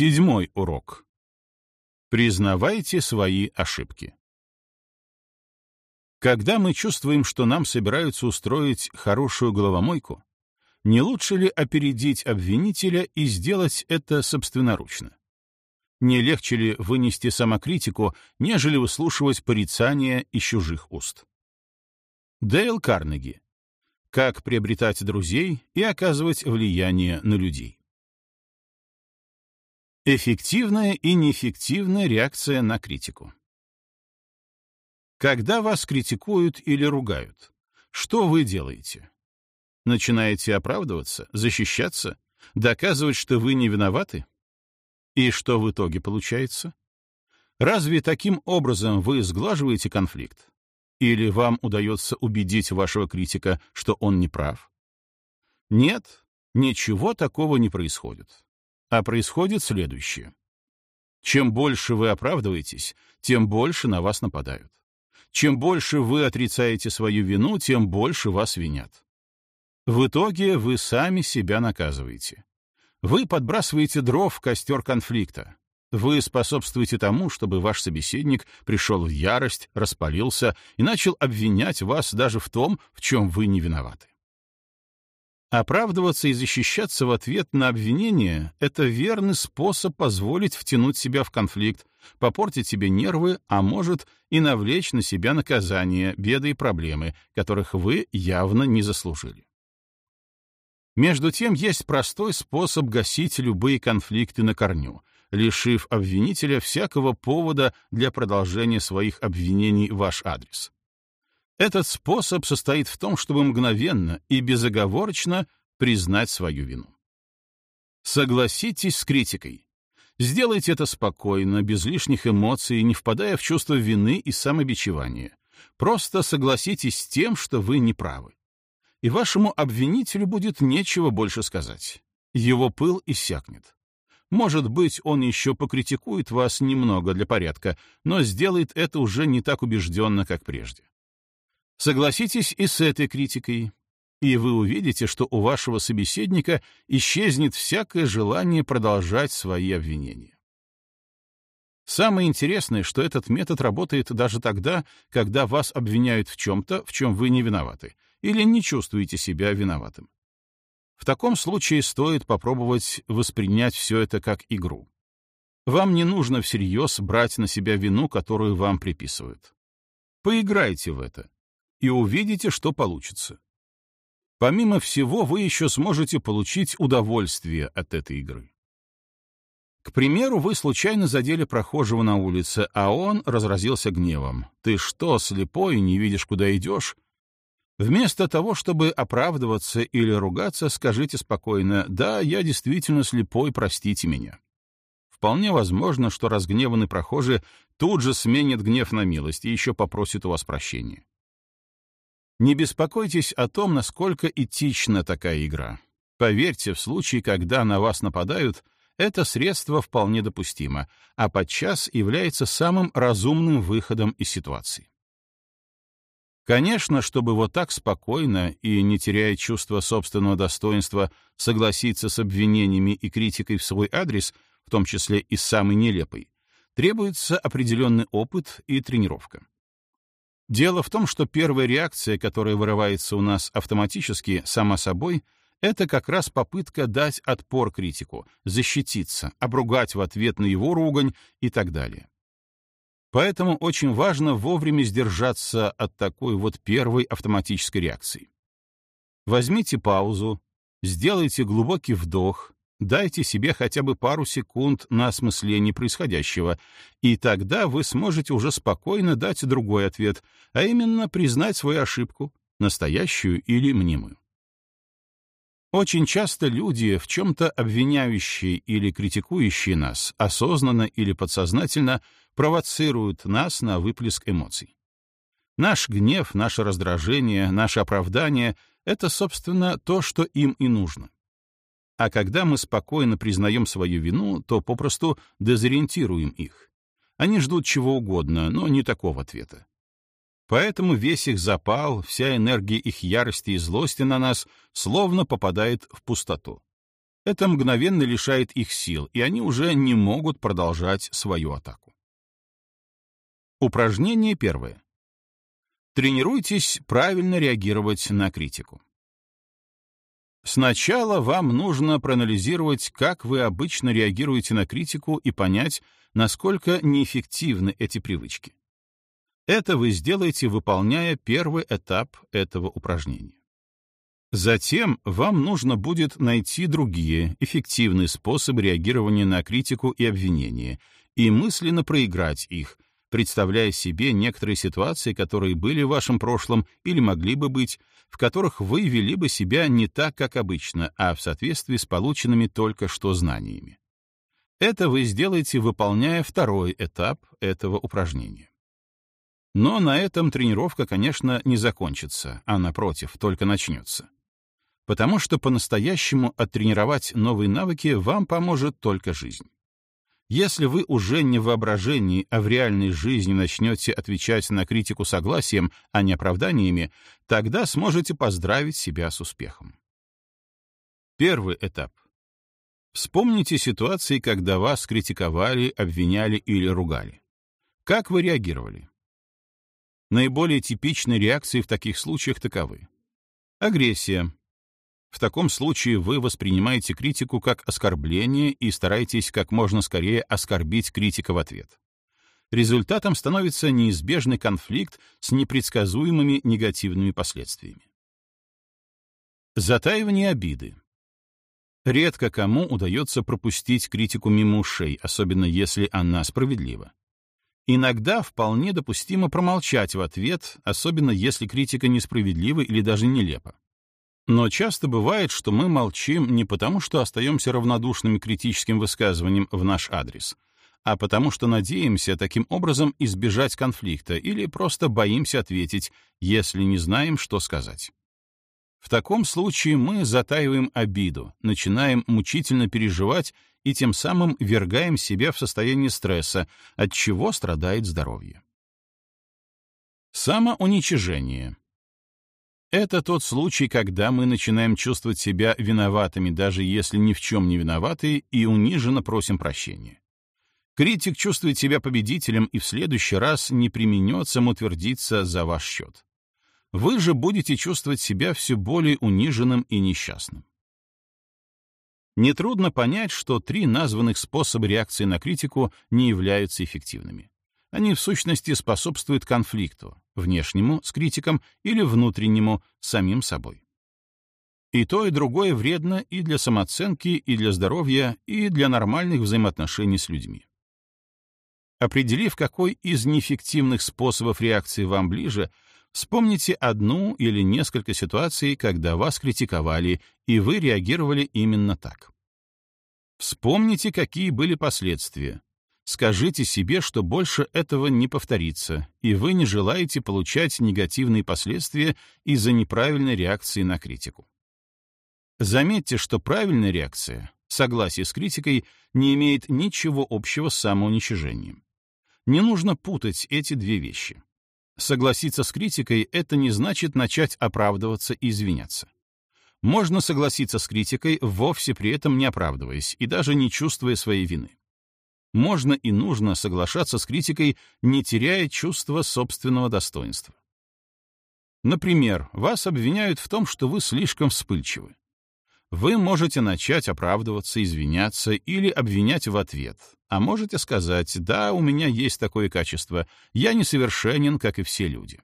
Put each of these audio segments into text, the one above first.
Седьмой урок. Признавайте свои ошибки. Когда мы чувствуем, что нам собираются устроить хорошую головомойку, не лучше ли опередить обвинителя и сделать это собственноручно? Не легче ли вынести самокритику, нежели выслушивать порицания из чужих уст? Дейл Карнеги. Как приобретать друзей и оказывать влияние на людей. Эффективная и неэффективная реакция на критику. Когда вас критикуют или ругают, что вы делаете? Начинаете оправдываться, защищаться, доказывать, что вы не виноваты? И что в итоге получается? Разве таким образом вы сглаживаете конфликт? Или вам удается убедить вашего критика, что он не прав? Нет, ничего такого не происходит. А происходит следующее. Чем больше вы оправдываетесь, тем больше на вас нападают. Чем больше вы отрицаете свою вину, тем больше вас винят. В итоге вы сами себя наказываете. Вы подбрасываете дров в костер конфликта. Вы способствуете тому, чтобы ваш собеседник пришел в ярость, распалился и начал обвинять вас даже в том, в чем вы не виноваты. Оправдываться и защищаться в ответ на обвинение — это верный способ позволить втянуть себя в конфликт, попортить себе нервы, а может и навлечь на себя наказание, беды и проблемы, которых вы явно не заслужили. Между тем, есть простой способ гасить любые конфликты на корню, лишив обвинителя всякого повода для продолжения своих обвинений в ваш адрес. Этот способ состоит в том, чтобы мгновенно и безоговорочно признать свою вину. Согласитесь с критикой. Сделайте это спокойно, без лишних эмоций, не впадая в чувство вины и самобичевания. Просто согласитесь с тем, что вы не правы и вашему обвинителю будет нечего больше сказать. Его пыл иссякнет. Может быть, он еще покритикует вас немного для порядка, но сделает это уже не так убежденно, как прежде. Согласитесь и с этой критикой, и вы увидите, что у вашего собеседника исчезнет всякое желание продолжать свои обвинения. Самое интересное, что этот метод работает даже тогда, когда вас обвиняют в чем-то, в чем вы не виноваты, или не чувствуете себя виноватым. В таком случае стоит попробовать воспринять все это как игру. Вам не нужно всерьез брать на себя вину, которую вам приписывают. Поиграйте в это и увидите, что получится. Помимо всего, вы еще сможете получить удовольствие от этой игры. К примеру, вы случайно задели прохожего на улице, а он разразился гневом. «Ты что, слепой, не видишь, куда идешь? Вместо того, чтобы оправдываться или ругаться, скажите спокойно «Да, я действительно слепой, простите меня». Вполне возможно, что разгневанный прохожий тут же сменит гнев на милость и еще попросит у вас прощения. Не беспокойтесь о том, насколько этична такая игра. Поверьте, в случае, когда на вас нападают, это средство вполне допустимо, а подчас является самым разумным выходом из ситуации. Конечно, чтобы вот так спокойно и не теряя чувства собственного достоинства согласиться с обвинениями и критикой в свой адрес, в том числе и самый нелепый, требуется определенный опыт и тренировка. Дело в том, что первая реакция, которая вырывается у нас автоматически, сама собой, это как раз попытка дать отпор критику, защититься, обругать в ответ на его ругань и так далее. Поэтому очень важно вовремя сдержаться от такой вот первой автоматической реакции. Возьмите паузу, сделайте глубокий вдох, дайте себе хотя бы пару секунд на осмысление происходящего, и тогда вы сможете уже спокойно дать другой ответ, а именно признать свою ошибку, настоящую или мнимую. Очень часто люди, в чем-то обвиняющие или критикующие нас, осознанно или подсознательно, провоцируют нас на выплеск эмоций. Наш гнев, наше раздражение, наше оправдание — это, собственно, то, что им и нужно. А когда мы спокойно признаем свою вину, то попросту дезориентируем их. Они ждут чего угодно, но не такого ответа. Поэтому весь их запал, вся энергия их ярости и злости на нас словно попадает в пустоту. Это мгновенно лишает их сил, и они уже не могут продолжать свою атаку. Упражнение первое. Тренируйтесь правильно реагировать на критику. Сначала вам нужно проанализировать, как вы обычно реагируете на критику и понять, насколько неэффективны эти привычки. Это вы сделаете, выполняя первый этап этого упражнения. Затем вам нужно будет найти другие, эффективные способы реагирования на критику и обвинения и мысленно проиграть их, представляя себе некоторые ситуации, которые были в вашем прошлом или могли бы быть, в которых вы вели бы себя не так, как обычно, а в соответствии с полученными только что знаниями. Это вы сделаете, выполняя второй этап этого упражнения. Но на этом тренировка, конечно, не закончится, а напротив, только начнется. Потому что по-настоящему оттренировать новые навыки вам поможет только жизнь. Если вы уже не в воображении, а в реальной жизни начнете отвечать на критику согласием, а не оправданиями, тогда сможете поздравить себя с успехом. Первый этап. Вспомните ситуации, когда вас критиковали, обвиняли или ругали. Как вы реагировали? Наиболее типичные реакции в таких случаях таковы. Агрессия, в таком случае вы воспринимаете критику как оскорбление и стараетесь как можно скорее оскорбить критика в ответ. Результатом становится неизбежный конфликт с непредсказуемыми негативными последствиями. Затаивание обиды. Редко кому удается пропустить критику мимо ушей, особенно если она справедлива. Иногда вполне допустимо промолчать в ответ, особенно если критика несправедлива или даже нелепа. Но часто бывает, что мы молчим не потому, что остаемся равнодушными критическим высказыванием в наш адрес, а потому что надеемся таким образом избежать конфликта или просто боимся ответить, если не знаем, что сказать. В таком случае мы затаиваем обиду, начинаем мучительно переживать и тем самым вергаем себя в состояние стресса, от чего страдает здоровье. Самоуничижение — это тот случай, когда мы начинаем чувствовать себя виноватыми, даже если ни в чем не виноваты, и униженно просим прощения. Критик чувствует себя победителем и в следующий раз не применет самоутвердиться за ваш счет. Вы же будете чувствовать себя все более униженным и несчастным. Нетрудно понять, что три названных способа реакции на критику не являются эффективными. Они в сущности способствуют конфликту, внешнему с критиком или внутреннему с самим собой. И то, и другое вредно и для самооценки, и для здоровья, и для нормальных взаимоотношений с людьми. Определив, какой из неэффективных способов реакции вам ближе, вспомните одну или несколько ситуаций, когда вас критиковали, и вы реагировали именно так. Вспомните, какие были последствия, Скажите себе, что больше этого не повторится, и вы не желаете получать негативные последствия из-за неправильной реакции на критику. Заметьте, что правильная реакция, согласие с критикой, не имеет ничего общего с самоуничижением. Не нужно путать эти две вещи. Согласиться с критикой — это не значит начать оправдываться и извиняться. Можно согласиться с критикой, вовсе при этом не оправдываясь и даже не чувствуя своей вины можно и нужно соглашаться с критикой, не теряя чувства собственного достоинства. Например, вас обвиняют в том, что вы слишком вспыльчивы. Вы можете начать оправдываться, извиняться или обвинять в ответ, а можете сказать «да, у меня есть такое качество, я несовершенен, как и все люди».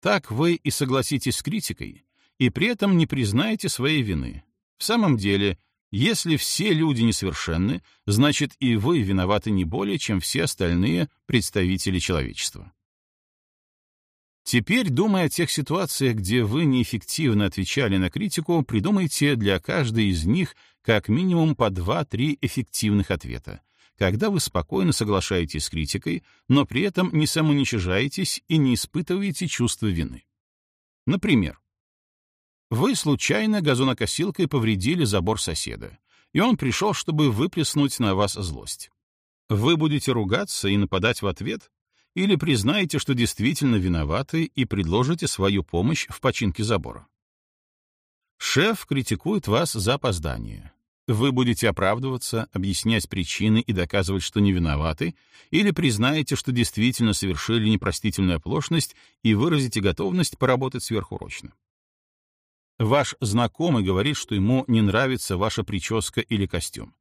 Так вы и согласитесь с критикой, и при этом не признаете своей вины. В самом деле, если все люди несовершенны, значит и вы виноваты не более, чем все остальные представители человечества. Теперь, думая о тех ситуациях, где вы неэффективно отвечали на критику, придумайте для каждой из них как минимум по 2-3 эффективных ответа, когда вы спокойно соглашаетесь с критикой, но при этом не самоуничижаетесь и не испытываете чувство вины. Например, вы случайно газонокосилкой повредили забор соседа, и он пришел, чтобы выплеснуть на вас злость. Вы будете ругаться и нападать в ответ? Или признаете, что действительно виноваты и предложите свою помощь в починке забора? Шеф критикует вас за опоздание. Вы будете оправдываться, объяснять причины и доказывать, что не виноваты, или признаете, что действительно совершили непростительную оплошность и выразите готовность поработать сверхурочно. Ваш знакомый говорит, что ему не нравится ваша прическа или костюм.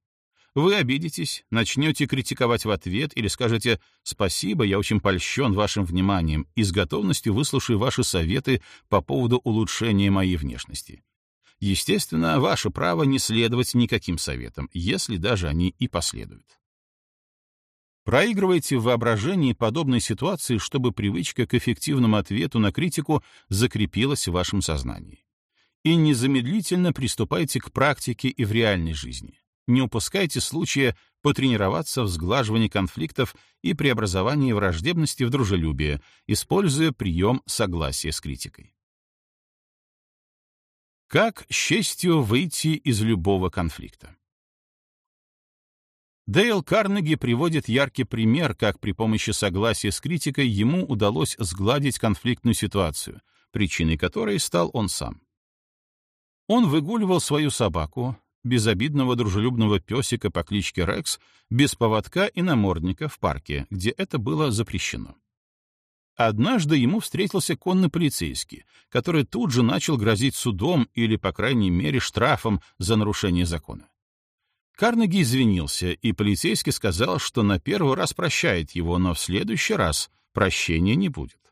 Вы обидитесь, начнете критиковать в ответ или скажете «Спасибо, я очень польщен вашим вниманием и с готовностью выслушаю ваши советы по поводу улучшения моей внешности». Естественно, ваше право не следовать никаким советам, если даже они и последуют. Проигрывайте в воображении подобной ситуации, чтобы привычка к эффективному ответу на критику закрепилась в вашем сознании. И незамедлительно приступайте к практике и в реальной жизни. Не упускайте случая потренироваться в сглаживании конфликтов и преобразовании враждебности в дружелюбие, используя прием согласия с критикой. Как с честью выйти из любого конфликта? Дейл Карнеги приводит яркий пример, как при помощи согласия с критикой ему удалось сгладить конфликтную ситуацию, причиной которой стал он сам. Он выгуливал свою собаку, безобидного дружелюбного песика по кличке Рекс, без поводка и намордника в парке, где это было запрещено. Однажды ему встретился конный полицейский, который тут же начал грозить судом или, по крайней мере, штрафом за нарушение закона. Карнеги извинился, и полицейский сказал, что на первый раз прощает его, но в следующий раз прощения не будет.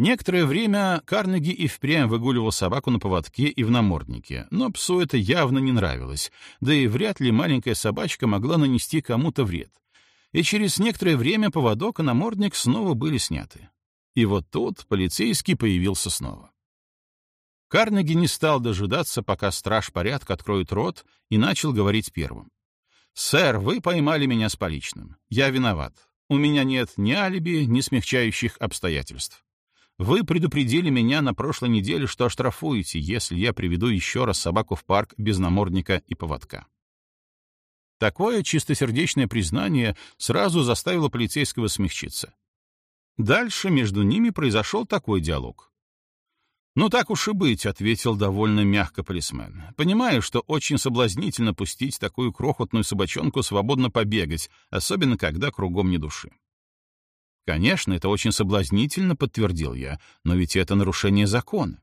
Некоторое время Карнеги и впрямь выгуливал собаку на поводке и в наморднике, но псу это явно не нравилось, да и вряд ли маленькая собачка могла нанести кому-то вред и через некоторое время поводок и намордник снова были сняты. И вот тут полицейский появился снова. Карнеги не стал дожидаться, пока страж порядка откроет рот, и начал говорить первым. «Сэр, вы поймали меня с поличным. Я виноват. У меня нет ни алиби, ни смягчающих обстоятельств. Вы предупредили меня на прошлой неделе, что оштрафуете, если я приведу еще раз собаку в парк без намордника и поводка. Такое чистосердечное признание сразу заставило полицейского смягчиться. Дальше между ними произошел такой диалог. «Ну так уж и быть», — ответил довольно мягко полисмен. «Понимаю, что очень соблазнительно пустить такую крохотную собачонку свободно побегать, особенно когда кругом не души». «Конечно, это очень соблазнительно», — подтвердил я, «но ведь это нарушение закона».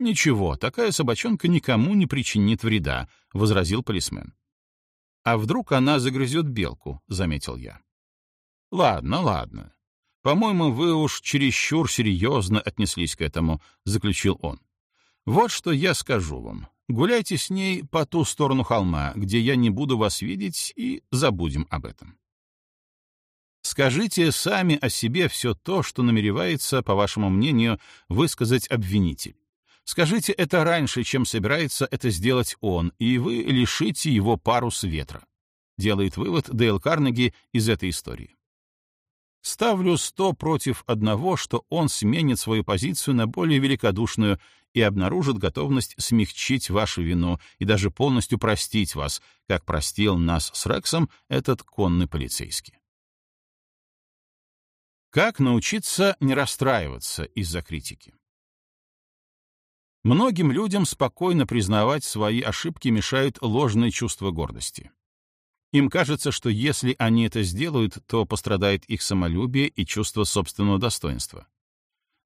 «Ничего, такая собачонка никому не причинит вреда», — возразил полисмен. «А вдруг она загрызет белку?» — заметил я. «Ладно, ладно. По-моему, вы уж чересчур серьезно отнеслись к этому», — заключил он. «Вот что я скажу вам. Гуляйте с ней по ту сторону холма, где я не буду вас видеть, и забудем об этом. Скажите сами о себе все то, что намеревается, по вашему мнению, высказать обвинитель. Скажите это раньше, чем собирается это сделать он, и вы лишите его парус ветра. Делает вывод Дейл Карнеги из этой истории. Ставлю сто против одного, что он сменит свою позицию на более великодушную и обнаружит готовность смягчить вашу вину и даже полностью простить вас, как простил нас с Рексом этот конный полицейский. Как научиться не расстраиваться из-за критики? Многим людям спокойно признавать свои ошибки мешают ложные чувства гордости. Им кажется, что если они это сделают, то пострадает их самолюбие и чувство собственного достоинства.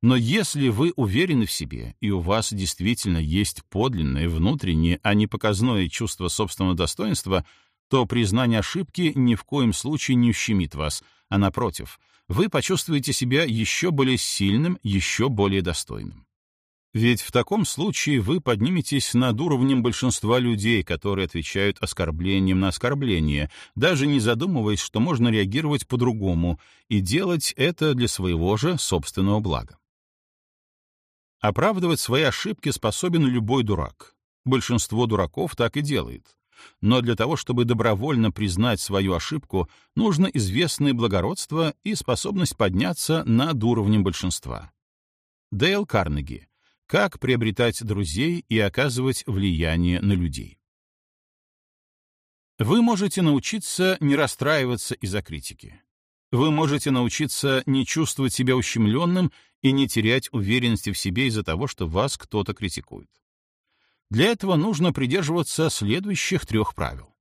Но если вы уверены в себе, и у вас действительно есть подлинное, внутреннее, а не показное чувство собственного достоинства, то признание ошибки ни в коем случае не ущемит вас, а напротив, вы почувствуете себя еще более сильным, еще более достойным. Ведь в таком случае вы подниметесь над уровнем большинства людей, которые отвечают оскорблением на оскорбление, даже не задумываясь, что можно реагировать по-другому и делать это для своего же собственного блага. Оправдывать свои ошибки способен любой дурак. Большинство дураков так и делает. Но для того, чтобы добровольно признать свою ошибку, нужно известное благородство и способность подняться над уровнем большинства. Дейл Карнеги, как приобретать друзей и оказывать влияние на людей. Вы можете научиться не расстраиваться из-за критики. Вы можете научиться не чувствовать себя ущемленным и не терять уверенности в себе из-за того, что вас кто-то критикует. Для этого нужно придерживаться следующих трех правил.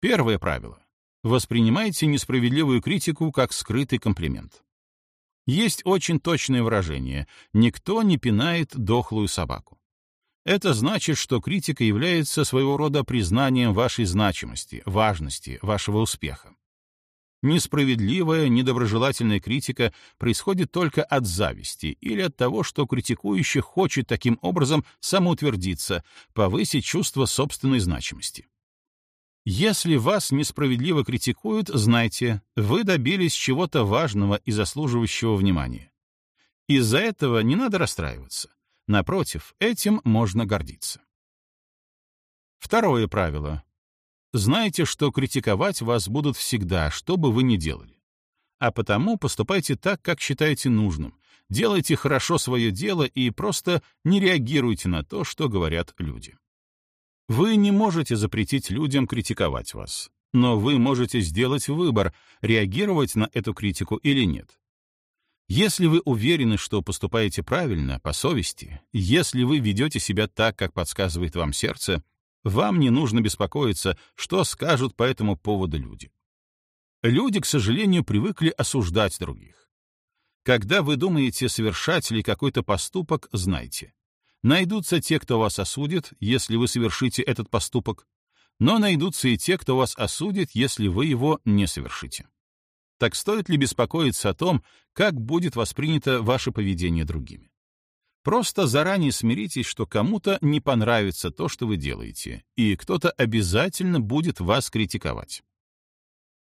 Первое правило. Воспринимайте несправедливую критику как скрытый комплимент. Есть очень точное выражение «никто не пинает дохлую собаку». Это значит, что критика является своего рода признанием вашей значимости, важности, вашего успеха. Несправедливая, недоброжелательная критика происходит только от зависти или от того, что критикующий хочет таким образом самоутвердиться, повысить чувство собственной значимости. Если вас несправедливо критикуют, знайте, вы добились чего-то важного и заслуживающего внимания. Из-за этого не надо расстраиваться. Напротив, этим можно гордиться. Второе правило. Знайте, что критиковать вас будут всегда, что бы вы ни делали. А потому поступайте так, как считаете нужным. Делайте хорошо свое дело и просто не реагируйте на то, что говорят люди. Вы не можете запретить людям критиковать вас, но вы можете сделать выбор, реагировать на эту критику или нет. Если вы уверены, что поступаете правильно, по совести, если вы ведете себя так, как подсказывает вам сердце, вам не нужно беспокоиться, что скажут по этому поводу люди. Люди, к сожалению, привыкли осуждать других. Когда вы думаете, совершать ли какой-то поступок, знайте. Найдутся те, кто вас осудит, если вы совершите этот поступок, но найдутся и те, кто вас осудит, если вы его не совершите. Так стоит ли беспокоиться о том, как будет воспринято ваше поведение другими? Просто заранее смиритесь, что кому-то не понравится то, что вы делаете, и кто-то обязательно будет вас критиковать.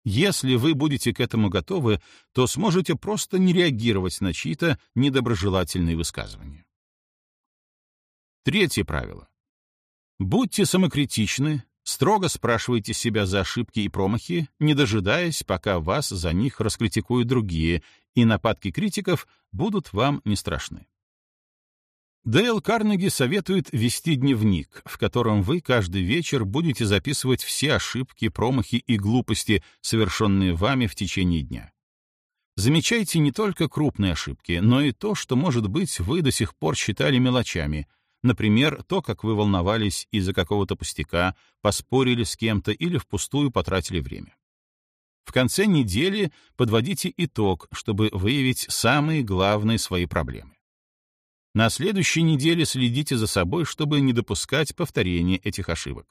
Если вы будете к этому готовы, то сможете просто не реагировать на чьи-то недоброжелательные высказывания. Третье правило. Будьте самокритичны, Строго спрашивайте себя за ошибки и промахи, не дожидаясь, пока вас за них раскритикуют другие, и нападки критиков будут вам не страшны. Дейл Карнеги советует вести дневник, в котором вы каждый вечер будете записывать все ошибки, промахи и глупости, совершенные вами в течение дня. Замечайте не только крупные ошибки, но и то, что, может быть, вы до сих пор считали мелочами — Например, то, как вы волновались из-за какого-то пустяка, поспорили с кем-то или впустую потратили время. В конце недели подводите итог, чтобы выявить самые главные свои проблемы. На следующей неделе следите за собой, чтобы не допускать повторения этих ошибок.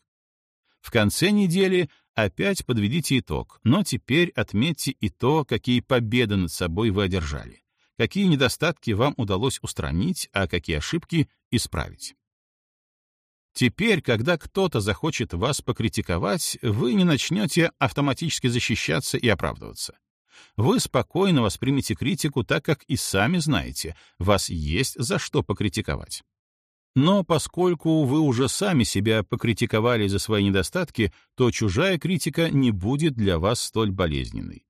В конце недели опять подведите итог, но теперь отметьте и то, какие победы над собой вы одержали какие недостатки вам удалось устранить, а какие ошибки исправить. Теперь, когда кто-то захочет вас покритиковать, вы не начнете автоматически защищаться и оправдываться. Вы спокойно воспримете критику, так как и сами знаете, вас есть за что покритиковать. Но поскольку вы уже сами себя покритиковали за свои недостатки, то чужая критика не будет для вас столь болезненной.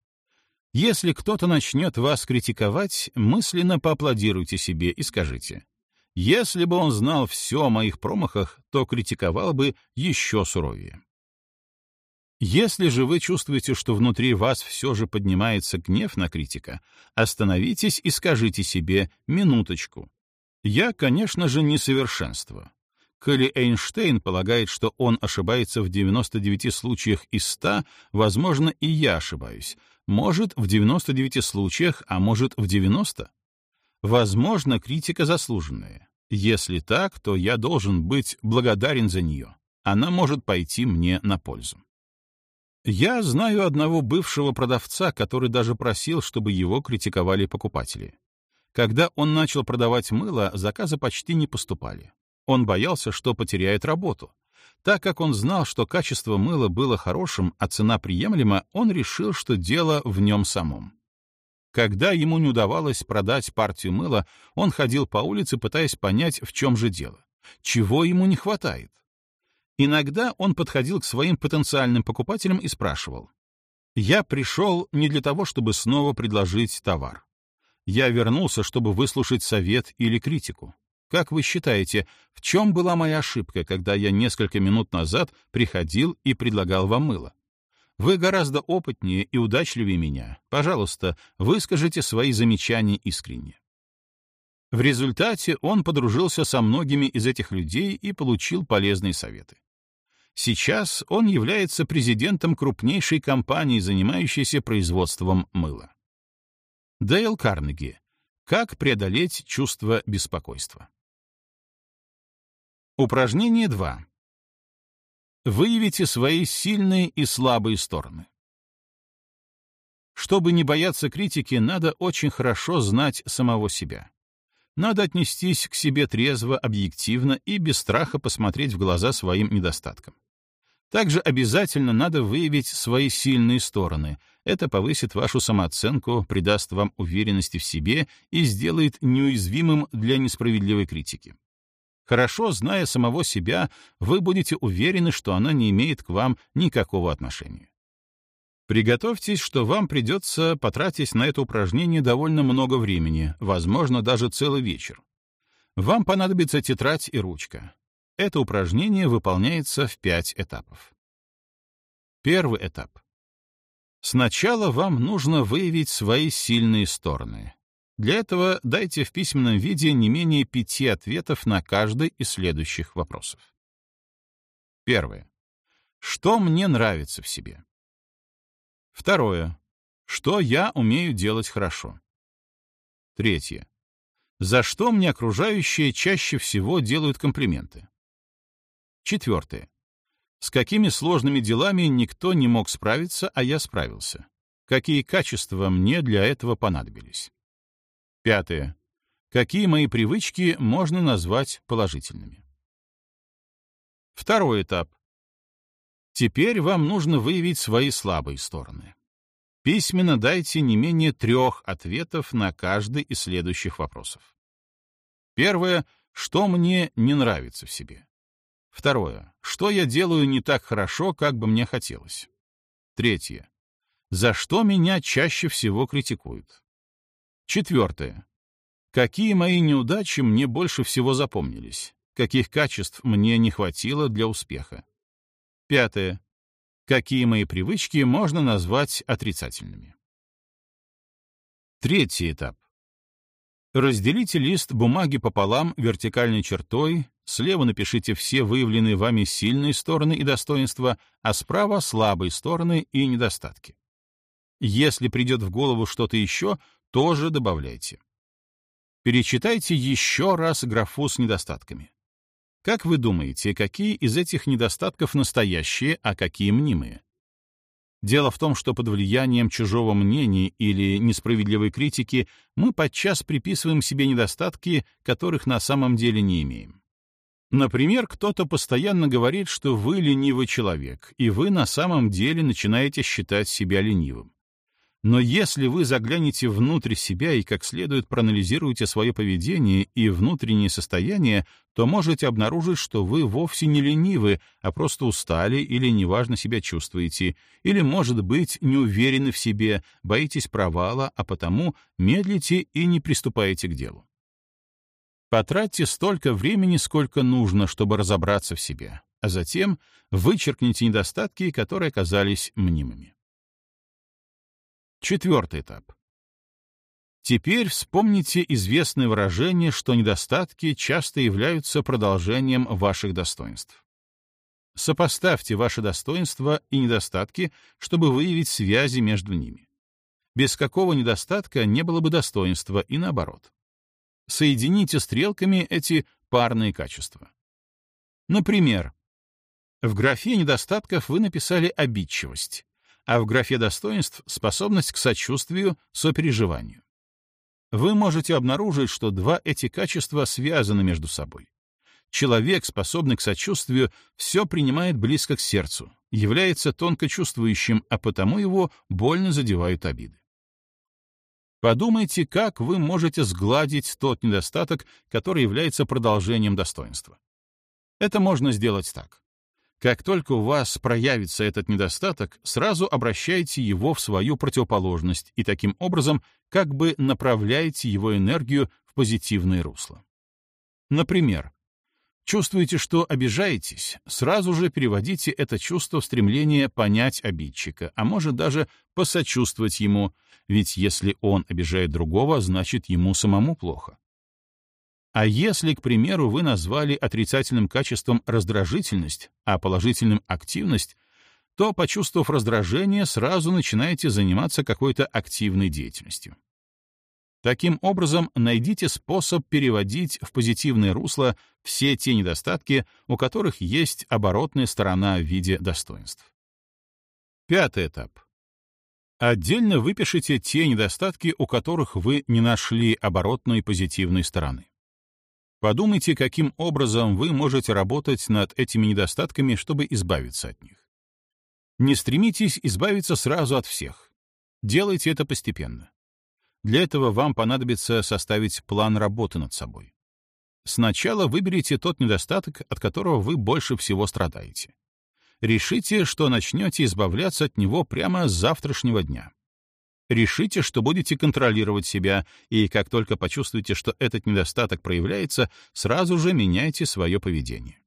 Если кто-то начнет вас критиковать, мысленно поаплодируйте себе и скажите, если бы он знал все о моих промахах, то критиковал бы еще суровее. Если же вы чувствуете, что внутри вас все же поднимается гнев на критика, остановитесь и скажите себе «минуточку». Я, конечно же, не совершенство. Коли Эйнштейн полагает, что он ошибается в 99 случаях из 100, возможно, и я ошибаюсь, может, в 99 случаях, а может, в 90? Возможно, критика заслуженная. Если так, то я должен быть благодарен за нее. Она может пойти мне на пользу. Я знаю одного бывшего продавца, который даже просил, чтобы его критиковали покупатели. Когда он начал продавать мыло, заказы почти не поступали. Он боялся, что потеряет работу. Так как он знал, что качество мыла было хорошим, а цена приемлема, он решил, что дело в нем самом. Когда ему не удавалось продать партию мыла, он ходил по улице, пытаясь понять, в чем же дело. Чего ему не хватает? Иногда он подходил к своим потенциальным покупателям и спрашивал. «Я пришел не для того, чтобы снова предложить товар. Я вернулся, чтобы выслушать совет или критику. Как вы считаете, в чем была моя ошибка, когда я несколько минут назад приходил и предлагал вам мыло? Вы гораздо опытнее и удачливее меня. Пожалуйста, выскажите свои замечания искренне. В результате он подружился со многими из этих людей и получил полезные советы. Сейчас он является президентом крупнейшей компании, занимающейся производством мыла. Дейл Карнеги. Как преодолеть чувство беспокойства? Упражнение 2. Выявите свои сильные и слабые стороны. Чтобы не бояться критики, надо очень хорошо знать самого себя. Надо отнестись к себе трезво, объективно и без страха посмотреть в глаза своим недостаткам. Также обязательно надо выявить свои сильные стороны. Это повысит вашу самооценку, придаст вам уверенности в себе и сделает неуязвимым для несправедливой критики. Хорошо зная самого себя, вы будете уверены, что она не имеет к вам никакого отношения. Приготовьтесь, что вам придется потратить на это упражнение довольно много времени, возможно, даже целый вечер. Вам понадобится тетрадь и ручка. Это упражнение выполняется в пять этапов. Первый этап. Сначала вам нужно выявить свои сильные стороны. Для этого дайте в письменном виде не менее пяти ответов на каждый из следующих вопросов. Первое. Что мне нравится в себе? Второе. Что я умею делать хорошо? Третье. За что мне окружающие чаще всего делают комплименты? Четвертое. С какими сложными делами никто не мог справиться, а я справился? Какие качества мне для этого понадобились? Пятое. Какие мои привычки можно назвать положительными? Второй этап. Теперь вам нужно выявить свои слабые стороны. Письменно дайте не менее трех ответов на каждый из следующих вопросов. Первое — что мне не нравится в себе? Второе — что я делаю не так хорошо, как бы мне хотелось? Третье — за что меня чаще всего критикуют? Четвертое — какие мои неудачи мне больше всего запомнились? Каких качеств мне не хватило для успеха? Пятое. Какие мои привычки можно назвать отрицательными? Третий этап. Разделите лист бумаги пополам вертикальной чертой, слева напишите все выявленные вами сильные стороны и достоинства, а справа — слабые стороны и недостатки. Если придет в голову что-то еще, тоже добавляйте. Перечитайте еще раз графу с недостатками. Как вы думаете, какие из этих недостатков настоящие, а какие мнимые? Дело в том, что под влиянием чужого мнения или несправедливой критики мы подчас приписываем себе недостатки, которых на самом деле не имеем. Например, кто-то постоянно говорит, что вы ленивый человек, и вы на самом деле начинаете считать себя ленивым. Но если вы заглянете внутрь себя и как следует проанализируете свое поведение и внутреннее состояние, то можете обнаружить, что вы вовсе не ленивы, а просто устали или неважно себя чувствуете, или, может быть, не уверены в себе, боитесь провала, а потому медлите и не приступаете к делу. Потратьте столько времени, сколько нужно, чтобы разобраться в себе, а затем вычеркните недостатки, которые оказались мнимыми. Четвертый этап. Теперь вспомните известное выражение, что недостатки часто являются продолжением ваших достоинств. Сопоставьте ваши достоинства и недостатки, чтобы выявить связи между ними. Без какого недостатка не было бы достоинства и наоборот. Соедините стрелками эти парные качества. Например, в графе недостатков вы написали обидчивость, а в графе достоинств — способность к сочувствию, сопереживанию. Вы можете обнаружить, что два эти качества связаны между собой. Человек, способный к сочувствию, все принимает близко к сердцу, является тонко чувствующим, а потому его больно задевают обиды. Подумайте, как вы можете сгладить тот недостаток, который является продолжением достоинства. Это можно сделать так. Как только у вас проявится этот недостаток, сразу обращайте его в свою противоположность и таким образом как бы направляете его энергию в позитивное русло. Например, чувствуете, что обижаетесь, сразу же переводите это чувство в стремление понять обидчика, а может даже посочувствовать ему, ведь если он обижает другого, значит ему самому плохо. А если, к примеру, вы назвали отрицательным качеством раздражительность, а положительным — активность, то, почувствовав раздражение, сразу начинаете заниматься какой-то активной деятельностью. Таким образом, найдите способ переводить в позитивное русло все те недостатки, у которых есть оборотная сторона в виде достоинств. Пятый этап. Отдельно выпишите те недостатки, у которых вы не нашли оборотной позитивной стороны. Подумайте, каким образом вы можете работать над этими недостатками, чтобы избавиться от них. Не стремитесь избавиться сразу от всех. Делайте это постепенно. Для этого вам понадобится составить план работы над собой. Сначала выберите тот недостаток, от которого вы больше всего страдаете. Решите, что начнете избавляться от него прямо с завтрашнего дня. Решите, что будете контролировать себя, и как только почувствуете, что этот недостаток проявляется, сразу же меняйте свое поведение.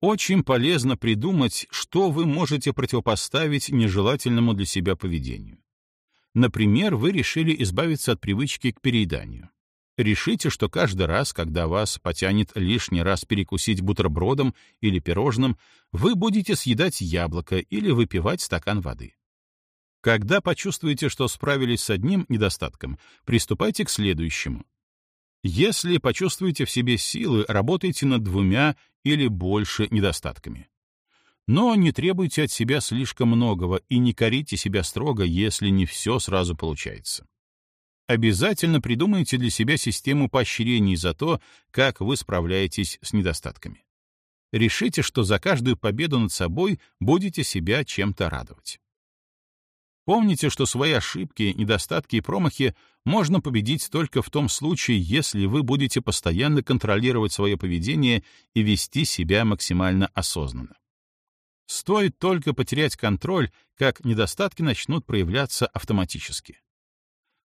Очень полезно придумать, что вы можете противопоставить нежелательному для себя поведению. Например, вы решили избавиться от привычки к перееданию. Решите, что каждый раз, когда вас потянет лишний раз перекусить бутербродом или пирожным, вы будете съедать яблоко или выпивать стакан воды. Когда почувствуете, что справились с одним недостатком, приступайте к следующему. Если почувствуете в себе силы, работайте над двумя или больше недостатками. Но не требуйте от себя слишком многого и не корите себя строго, если не все сразу получается. Обязательно придумайте для себя систему поощрений за то, как вы справляетесь с недостатками. Решите, что за каждую победу над собой будете себя чем-то радовать. Помните, что свои ошибки, недостатки и промахи можно победить только в том случае, если вы будете постоянно контролировать свое поведение и вести себя максимально осознанно. Стоит только потерять контроль, как недостатки начнут проявляться автоматически.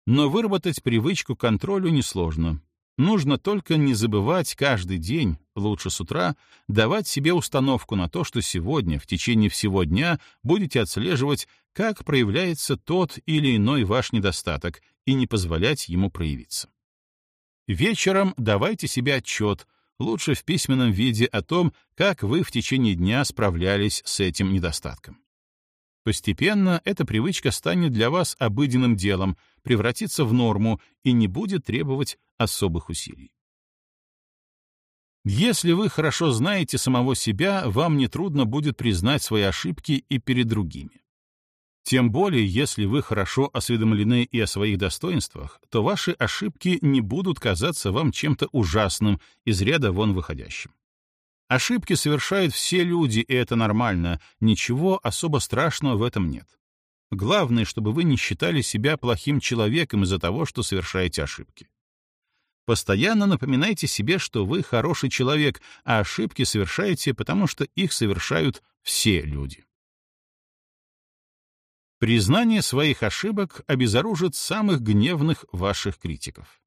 Но выработать привычку к контролю несложно. Нужно только не забывать каждый день, лучше с утра, давать себе установку на то, что сегодня, в течение всего дня, будете отслеживать, как проявляется тот или иной ваш недостаток, и не позволять ему проявиться. Вечером давайте себе отчет, лучше в письменном виде, о том, как вы в течение дня справлялись с этим недостатком. Постепенно эта привычка станет для вас обыденным делом, превратится в норму и не будет требовать особых усилий. Если вы хорошо знаете самого себя, вам нетрудно будет признать свои ошибки и перед другими. Тем более, если вы хорошо осведомлены и о своих достоинствах, то ваши ошибки не будут казаться вам чем-то ужасным, из ряда вон выходящим. Ошибки совершают все люди, и это нормально, ничего особо страшного в этом нет. Главное, чтобы вы не считали себя плохим человеком из-за того, что совершаете ошибки. Постоянно напоминайте себе, что вы хороший человек, а ошибки совершаете, потому что их совершают все люди. Признание своих ошибок обезоружит самых гневных ваших критиков.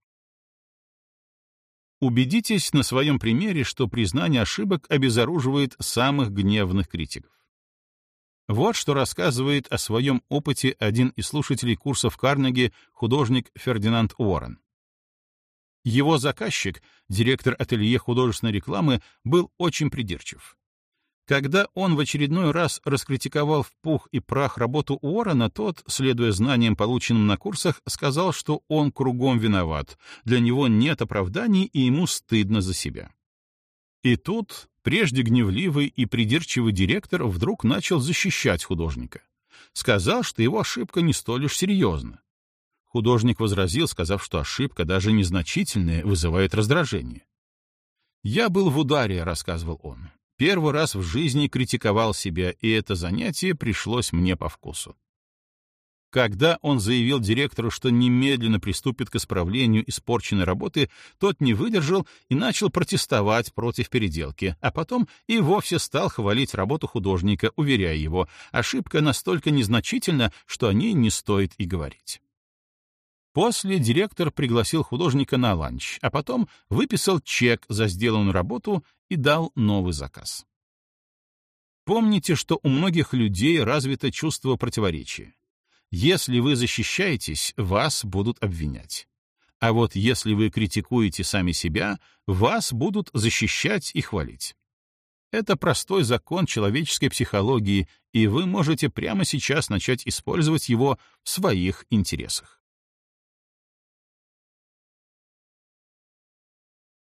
Убедитесь на своем примере, что признание ошибок обезоруживает самых гневных критиков. Вот что рассказывает о своем опыте один из слушателей курсов Карнеги, художник Фердинанд Уоррен. Его заказчик, директор ателье художественной рекламы, был очень придирчив. Когда он в очередной раз раскритиковал в пух и прах работу Уоррена, тот, следуя знаниям, полученным на курсах, сказал, что он кругом виноват, для него нет оправданий и ему стыдно за себя. И тут прежде гневливый и придирчивый директор вдруг начал защищать художника. Сказал, что его ошибка не столь уж серьезна. Художник возразил, сказав, что ошибка, даже незначительная, вызывает раздражение. «Я был в ударе», — рассказывал он. Первый раз в жизни критиковал себя, и это занятие пришлось мне по вкусу. Когда он заявил директору, что немедленно приступит к исправлению испорченной работы, тот не выдержал и начал протестовать против переделки, а потом и вовсе стал хвалить работу художника, уверяя его, ошибка настолько незначительна, что о ней не стоит и говорить. После директор пригласил художника на ланч, а потом выписал чек за сделанную работу и дал новый заказ. Помните, что у многих людей развито чувство противоречия. Если вы защищаетесь, вас будут обвинять. А вот если вы критикуете сами себя, вас будут защищать и хвалить. Это простой закон человеческой психологии, и вы можете прямо сейчас начать использовать его в своих интересах.